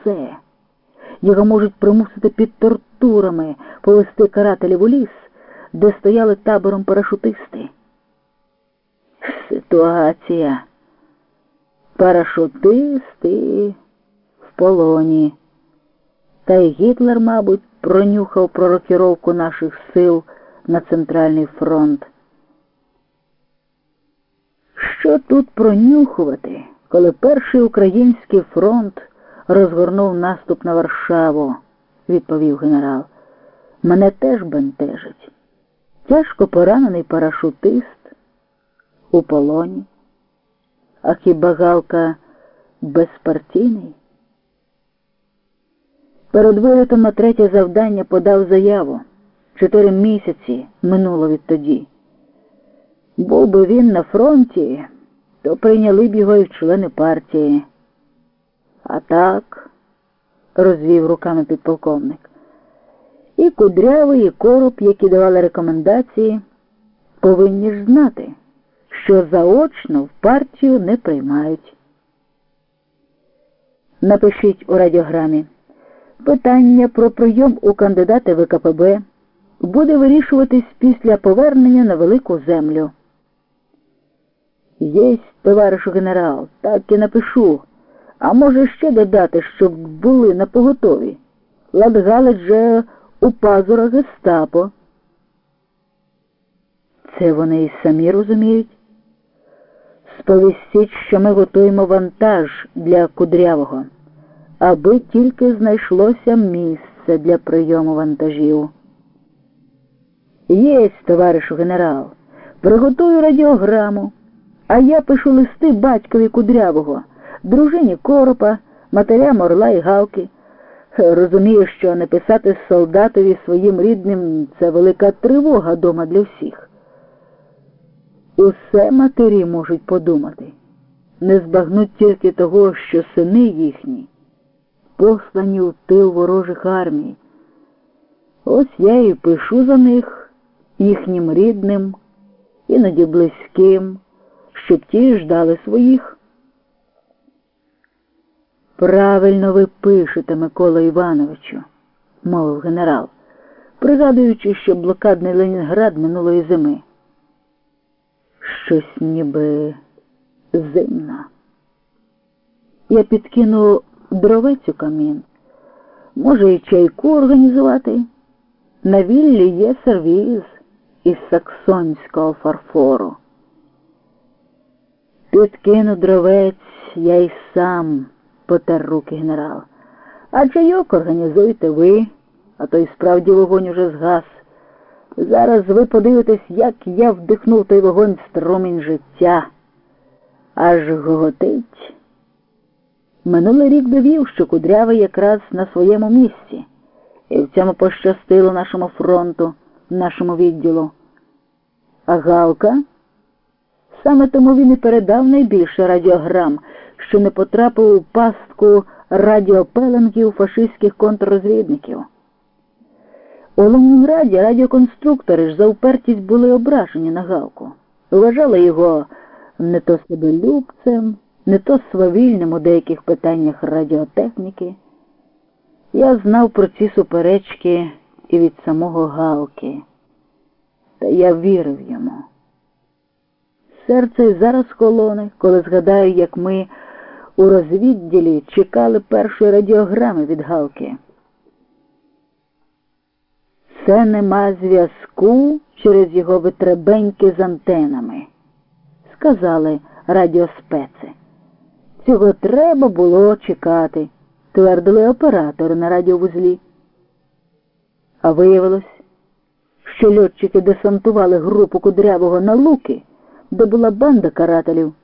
усе. Його можуть примусити під тортурами повести карателів у ліс, де стояли табором парашутисти. Ситуація. Парашутисти в полоні. Та й Гітлер, мабуть, пронюхав про рокіровку наших сил на Центральний фронт. Що тут пронюхувати, коли перший український фронт розгорнув наступ на Варшаву, відповів генерал. Мене теж бентежить. Тяжко поранений парашутист у полоні. А хіба Галка безпартійний? Перед вилітом на третє завдання подав заяву. Чотири місяці минуло відтоді. Був би він на фронті, то прийняли б його і члени партії. А так, розвів руками підполковник. І кудрявий, і короб, які давали рекомендації, повинні ж знати, що заочно в партію не приймають. Напишіть у радіограмі. Питання про прийом у кандидата ВКПБ буде вирішуватись після повернення на велику землю. Єсть, товаришу генерал, так і напишу. А може ще додати, щоб були на поготові. Ладгалець же у пазурах гестапо. Це вони і самі розуміють. Сповістіть, що ми готуємо вантаж для кудрявого, аби тільки знайшлося місце для прийому вантажів. Єсть, товаришу генерал, приготую радіограму, а я пишу листи батькові кудрявого, дружині коропа, матерям орла і галки. Розумію, що написати солдатові своїм рідним це велика тривога дома для всіх. Усе матері можуть подумати, не збагнуть тільки того, що сини їхні послані у тил ворожих армій. Ось я і пишу за них, їхнім рідним, іноді близьким, щоб ті ждали своїх. Правильно ви пишете, Микола Івановичу, мовив генерал, пригадуючи, що блокадний Ленінград минулої зими. Щось ніби зимно. Я підкину дровець у камін. Може, і чайку організувати. На віллі є сервіз із саксонського фарфору. Підкину дровець я й сам потер руки генерал. А чайок організуйте ви, а то й справді вогонь уже згас. Зараз ви подивитесь, як я вдихнув той вогонь струмінь життя. Аж гоготить. Минулий рік довів, що кудрявий якраз на своєму місці, і в цьому пощастило нашому фронту, нашому відділу. А Галка? Саме тому він і передав найбільше радіограм, що не потрапив у пастку радіопеленгів фашистських контррозвідників. У Ленінграді радіоконструктори ж за упертість були ображені на Галку. Вважали його не то себелюбцем, не то свавільним у деяких питаннях радіотехніки. Я знав про ці суперечки і від самого Галки, та я вірив йому. Серце зараз колони, коли згадаю, як ми у розвідділі чекали першої радіограми від Галки. Це нема зв'язку через його витребеньки з антенами, сказали радіоспеци. Цього треба було чекати, твердили оператори на радіовузлі. А виявилось, що льотчики десантували групу кудрявого на луки, де була банда карателів.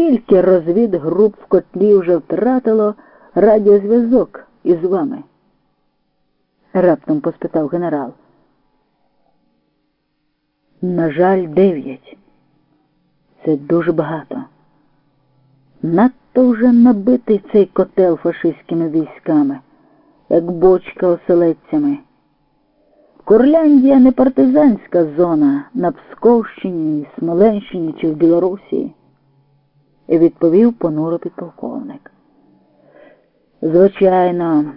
Скільки розвідгруп в котлі вже втратило радіозв'язок із вами? раптом поспитав генерал. На жаль, дев'ять. Це дуже багато. Надто вже набитий цей котел фашистськими військами, як бочка оселедцями. Курляндія не партизанська зона на Псковщині, Смоленщині чи в Білорусі, відповів понуро підполковник. Звичайно,